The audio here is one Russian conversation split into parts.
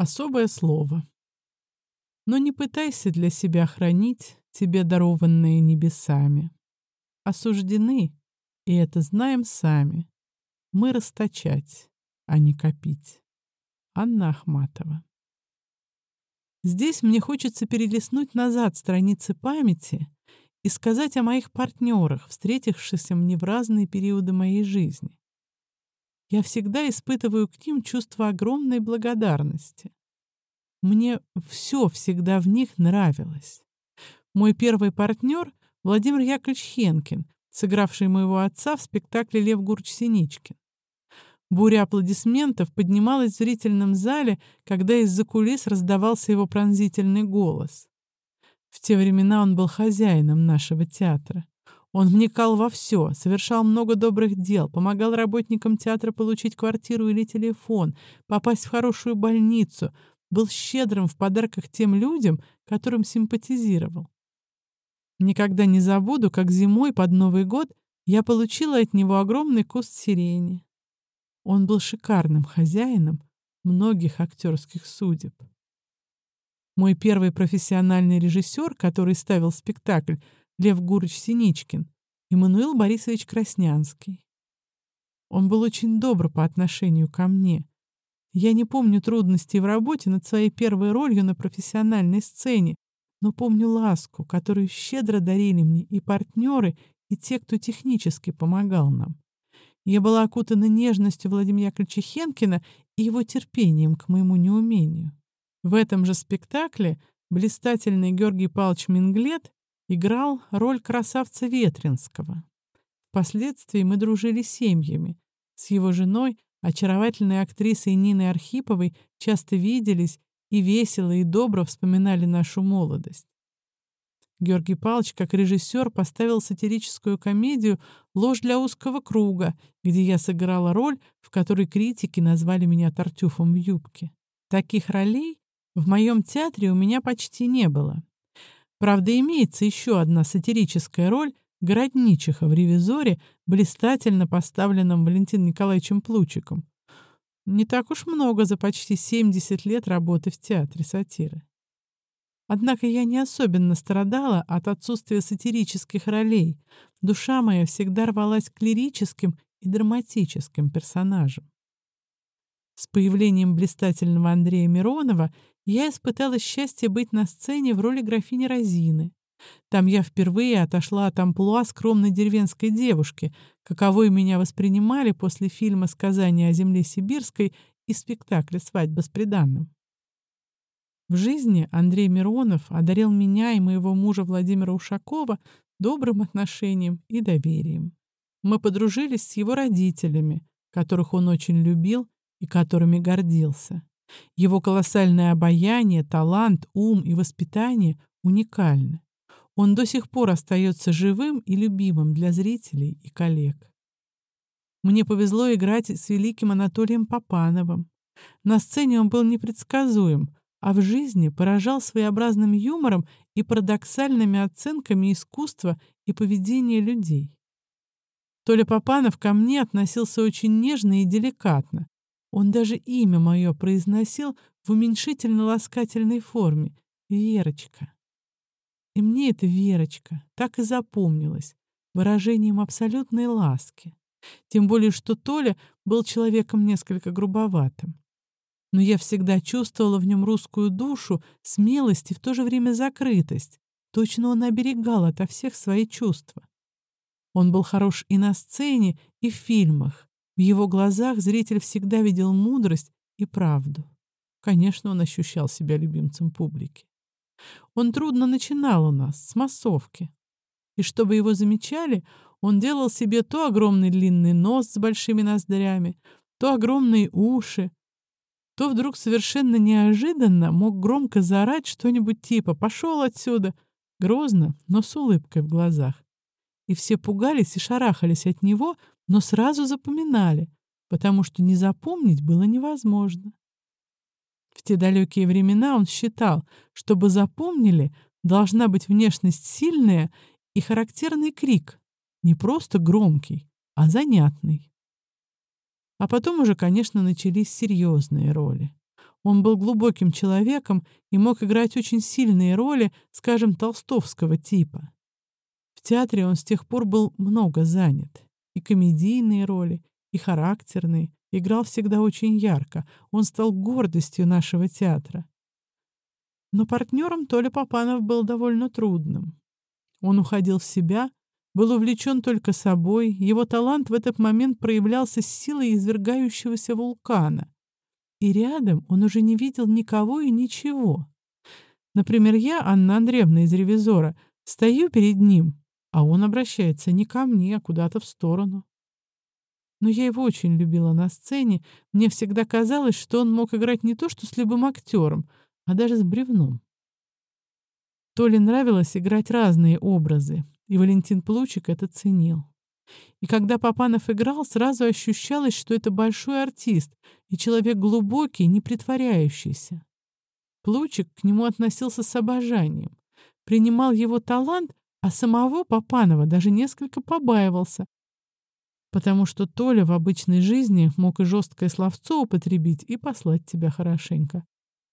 Особое слово. Но не пытайся для себя хранить тебе дарованные небесами. Осуждены, и это знаем сами. Мы расточать, а не копить. Анна Ахматова. Здесь мне хочется перелистнуть назад страницы памяти и сказать о моих партнерах, встретившихся мне в разные периоды моей жизни. Я всегда испытываю к ним чувство огромной благодарности. Мне все всегда в них нравилось. Мой первый партнер — Владимир Яковлевич Хенкин, сыгравший моего отца в спектакле «Лев Гурч Синичкин». Буря аплодисментов поднималась в зрительном зале, когда из-за кулис раздавался его пронзительный голос. В те времена он был хозяином нашего театра. Он вникал во все, совершал много добрых дел, помогал работникам театра получить квартиру или телефон, попасть в хорошую больницу, был щедрым в подарках тем людям, которым симпатизировал. Никогда не забуду, как зимой под Новый год я получила от него огромный куст сирени. Он был шикарным хозяином многих актерских судеб. Мой первый профессиональный режиссер, который ставил спектакль Лев Гурыч Синичкин, Иммануил Борисович Краснянский. Он был очень добр по отношению ко мне. Я не помню трудностей в работе над своей первой ролью на профессиональной сцене, но помню ласку, которую щедро дарили мне и партнеры, и те, кто технически помогал нам. Я была окутана нежностью Владимира Яковлевича Хенкина и его терпением к моему неумению. В этом же спектакле блистательный Георгий Павлович Минглет играл роль красавца Ветренского. Впоследствии мы дружили семьями. С его женой, очаровательной актрисой Ниной Архиповой, часто виделись и весело и добро вспоминали нашу молодость. Георгий Павлович, как режиссер, поставил сатирическую комедию «Ложь для узкого круга», где я сыграла роль, в которой критики назвали меня Тартюфом в юбке. Таких ролей в моем театре у меня почти не было. Правда, имеется еще одна сатирическая роль городничиха в «Ревизоре», блистательно поставленном Валентином Николаевичем Плучиком. Не так уж много за почти 70 лет работы в театре сатиры. Однако я не особенно страдала от отсутствия сатирических ролей. Душа моя всегда рвалась к лирическим и драматическим персонажам. С появлением блистательного Андрея Миронова я испытала счастье быть на сцене в роли графини Розины. Там я впервые отошла от амплуа скромной деревенской девушки, каковой меня воспринимали после фильма «Сказание о земле сибирской» и спектакля «Свадьба с приданным». В жизни Андрей Миронов одарил меня и моего мужа Владимира Ушакова добрым отношением и доверием. Мы подружились с его родителями, которых он очень любил и которыми гордился. Его колоссальное обаяние, талант, ум и воспитание уникальны. Он до сих пор остается живым и любимым для зрителей и коллег. Мне повезло играть с великим Анатолием Попановым. На сцене он был непредсказуем, а в жизни поражал своеобразным юмором и парадоксальными оценками искусства и поведения людей. Толя Попанов ко мне относился очень нежно и деликатно. Он даже имя мое произносил в уменьшительно-ласкательной форме — Верочка. И мне эта Верочка так и запомнилась выражением абсолютной ласки. Тем более, что Толя был человеком несколько грубоватым но я всегда чувствовала в нем русскую душу, смелость и в то же время закрытость. Точно он оберегал ото всех свои чувства. Он был хорош и на сцене, и в фильмах. В его глазах зритель всегда видел мудрость и правду. Конечно, он ощущал себя любимцем публики. Он трудно начинал у нас, с массовки. И чтобы его замечали, он делал себе то огромный длинный нос с большими ноздрями, то огромные уши, то вдруг совершенно неожиданно мог громко заорать что-нибудь типа «пошел отсюда!» грозно, но с улыбкой в глазах. И все пугались и шарахались от него, но сразу запоминали, потому что не запомнить было невозможно. В те далекие времена он считал, чтобы запомнили, должна быть внешность сильная и характерный крик, не просто громкий, а занятный. А потом уже, конечно, начались серьезные роли. Он был глубоким человеком и мог играть очень сильные роли, скажем, толстовского типа. В театре он с тех пор был много занят. И комедийные роли, и характерные, играл всегда очень ярко. Он стал гордостью нашего театра. Но партнером Толя Попанов был довольно трудным. Он уходил в себя, был увлечен только собой, его талант в этот момент проявлялся с силой извергающегося вулкана. И рядом он уже не видел никого и ничего. Например, я, Анна Андреевна из «Ревизора», стою перед ним, а он обращается не ко мне, а куда-то в сторону. Но я его очень любила на сцене, мне всегда казалось, что он мог играть не то что с любым актером, а даже с бревном. Толе нравилось играть разные образы, и Валентин Плучик это ценил. И когда Папанов играл, сразу ощущалось, что это большой артист и человек глубокий, не притворяющийся. Плучик к нему относился с обожанием, принимал его талант, а самого Папанова даже несколько побаивался, потому что Толя в обычной жизни мог и жесткое словцо употребить и послать тебя хорошенько.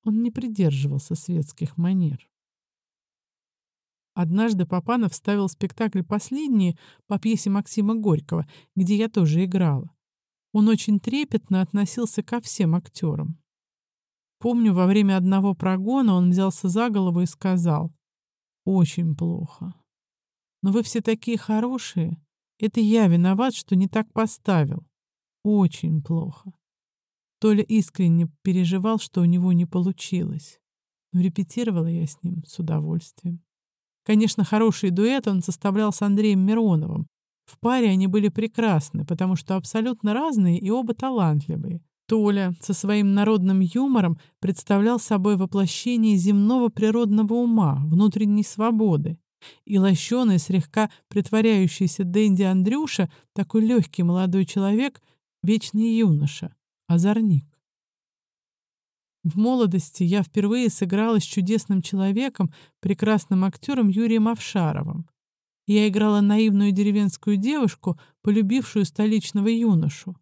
Он не придерживался светских манер. Однажды Папанов ставил спектакль «Последние» по пьесе Максима Горького, где я тоже играла. Он очень трепетно относился ко всем актерам. Помню, во время одного прогона он взялся за голову и сказал «Очень плохо. Но вы все такие хорошие. Это я виноват, что не так поставил. Очень плохо». Толя искренне переживал, что у него не получилось. Но репетировала я с ним с удовольствием. Конечно, хороший дуэт он составлял с Андреем Мироновым. В паре они были прекрасны, потому что абсолютно разные и оба талантливые. Толя со своим народным юмором представлял собой воплощение земного природного ума, внутренней свободы. И лощеный, слегка притворяющийся Дэнди Андрюша, такой легкий молодой человек, вечный юноша, озорник. В молодости я впервые сыграла с чудесным человеком, прекрасным актером Юрием Овшаровым. Я играла наивную деревенскую девушку, полюбившую столичного юношу.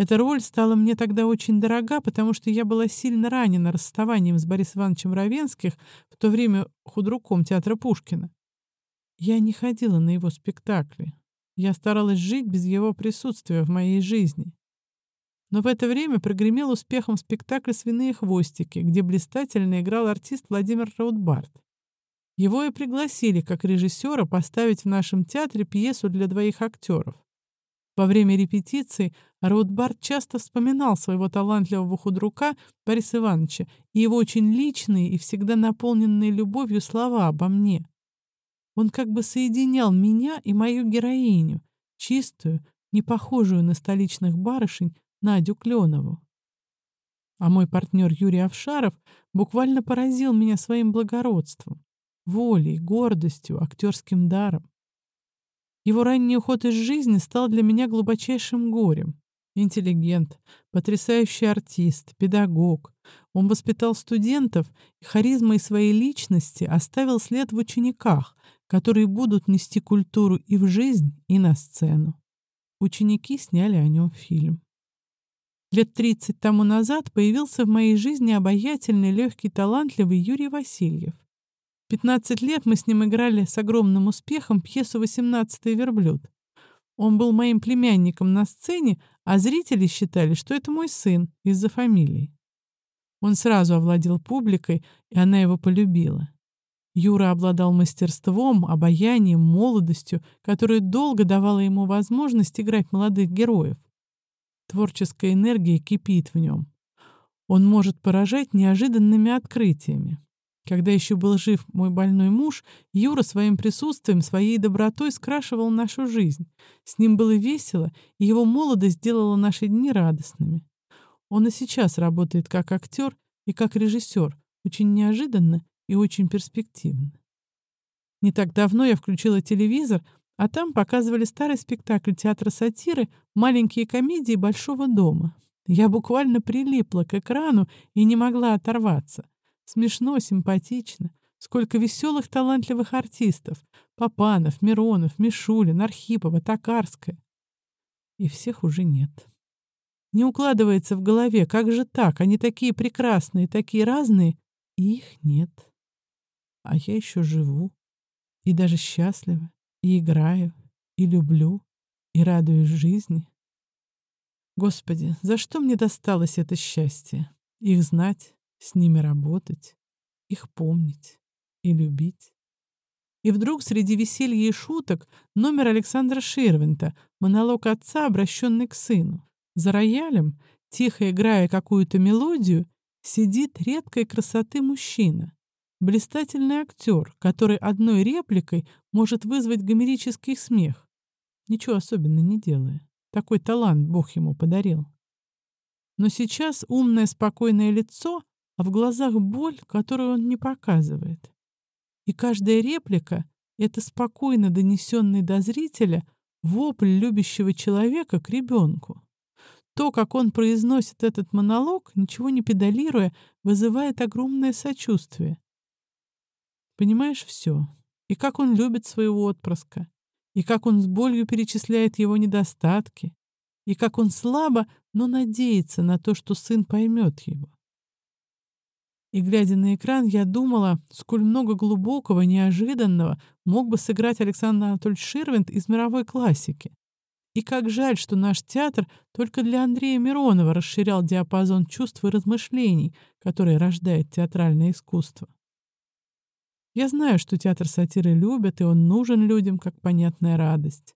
Эта роль стала мне тогда очень дорога, потому что я была сильно ранена расставанием с Борисом Ивановичем Равенских, в то время худруком театра Пушкина. Я не ходила на его спектакли. Я старалась жить без его присутствия в моей жизни. Но в это время прогремел успехом спектакль «Свиные хвостики», где блистательно играл артист Владимир Раутбарт. Его и пригласили как режиссера поставить в нашем театре пьесу для двоих актеров. Во время репетиции Раутбарт часто вспоминал своего талантливого худрука Бориса Ивановича и его очень личные и всегда наполненные любовью слова обо мне. Он как бы соединял меня и мою героиню, чистую, не похожую на столичных барышень, Надю Кленову. А мой партнер Юрий Овшаров буквально поразил меня своим благородством, волей, гордостью, актерским даром. Его ранний уход из жизни стал для меня глубочайшим горем. Интеллигент, потрясающий артист, педагог. Он воспитал студентов и харизмой своей личности оставил след в учениках, которые будут нести культуру и в жизнь, и на сцену. Ученики сняли о нем фильм. Лет 30 тому назад появился в моей жизни обаятельный, легкий, талантливый Юрий Васильев. 15 лет мы с ним играли с огромным успехом пьесу «Восемнадцатый верблюд». Он был моим племянником на сцене, а зрители считали, что это мой сын из-за фамилии. Он сразу овладел публикой, и она его полюбила. Юра обладал мастерством, обаянием, молодостью, которая долго давала ему возможность играть молодых героев. Творческая энергия кипит в нем. Он может поражать неожиданными открытиями. Когда еще был жив мой больной муж, Юра своим присутствием, своей добротой скрашивал нашу жизнь. С ним было весело, и его молодость сделала наши дни радостными. Он и сейчас работает как актер и как режиссер, очень неожиданно и очень перспективно. Не так давно я включила телевизор — а там показывали старый спектакль театра сатиры «Маленькие комедии Большого дома». Я буквально прилипла к экрану и не могла оторваться. Смешно, симпатично. Сколько веселых, талантливых артистов. Папанов, Миронов, Мишулин, Архипова, Токарская. И всех уже нет. Не укладывается в голове, как же так? Они такие прекрасные, такие разные, и их нет. А я еще живу, и даже счастлива, и играю, и люблю, и радуюсь жизни. Господи, за что мне досталось это счастье? Их знать, с ними работать, их помнить и любить. И вдруг среди веселья и шуток номер Александра Ширвинта, монолог отца, обращенный к сыну. За роялем, тихо играя какую-то мелодию, сидит редкой красоты мужчина. Блистательный актер, который одной репликой может вызвать гомерический смех, ничего особенного не делая. Такой талант Бог ему подарил. Но сейчас умное спокойное лицо, а в глазах боль, которую он не показывает. И каждая реплика — это спокойно донесенный до зрителя вопль любящего человека к ребенку. То, как он произносит этот монолог, ничего не педалируя, вызывает огромное сочувствие. Понимаешь все. И как он любит своего отпрыска, и как он с болью перечисляет его недостатки, и как он слабо, но надеется на то, что сын поймет его. И, глядя на экран, я думала, сколь много глубокого, неожиданного мог бы сыграть Александр Анатольевич Ширвинд из мировой классики. И как жаль, что наш театр только для Андрея Миронова расширял диапазон чувств и размышлений, которые рождает театральное искусство. Я знаю, что театр сатиры любят, и он нужен людям, как понятная радость.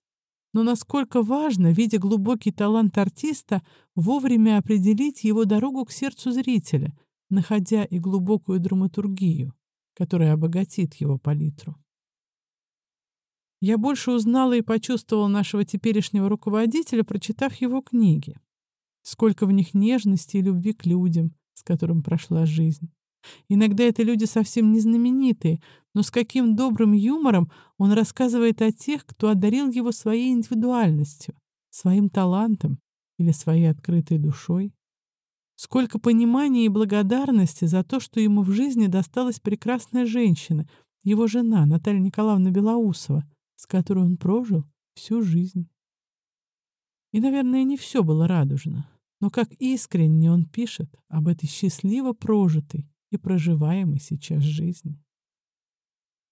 Но насколько важно, видя глубокий талант артиста, вовремя определить его дорогу к сердцу зрителя — находя и глубокую драматургию, которая обогатит его палитру. Я больше узнала и почувствовала нашего теперешнего руководителя, прочитав его книги. Сколько в них нежности и любви к людям, с которым прошла жизнь. Иногда это люди совсем не знаменитые, но с каким добрым юмором он рассказывает о тех, кто одарил его своей индивидуальностью, своим талантом или своей открытой душой. Сколько понимания и благодарности за то, что ему в жизни досталась прекрасная женщина, его жена Наталья Николаевна Белоусова, с которой он прожил всю жизнь. И, наверное, не все было радужно, но как искренне он пишет об этой счастливо прожитой и проживаемой сейчас жизни.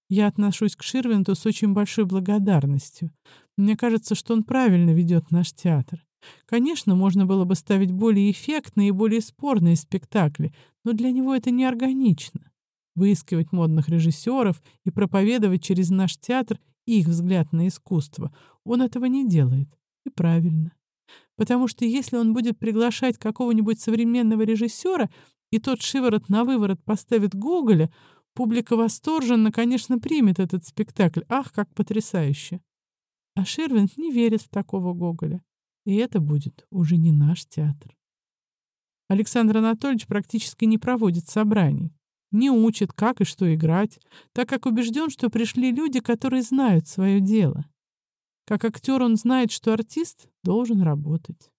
Я отношусь к Ширвинту с очень большой благодарностью. Мне кажется, что он правильно ведет наш театр. Конечно, можно было бы ставить более эффектные и более спорные спектакли, но для него это неорганично. Выискивать модных режиссеров и проповедовать через наш театр их взгляд на искусство. Он этого не делает. И правильно. Потому что если он будет приглашать какого-нибудь современного режиссера, и тот шиворот на выворот поставит Гоголя, публика восторженно, конечно, примет этот спектакль. Ах, как потрясающе! А Ширвинд не верит в такого Гоголя. И это будет уже не наш театр. Александр Анатольевич практически не проводит собраний, не учит, как и что играть, так как убежден, что пришли люди, которые знают свое дело. Как актер он знает, что артист должен работать.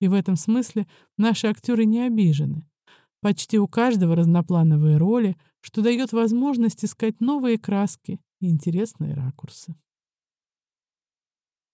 И в этом смысле наши актеры не обижены. Почти у каждого разноплановые роли, что дает возможность искать новые краски и интересные ракурсы.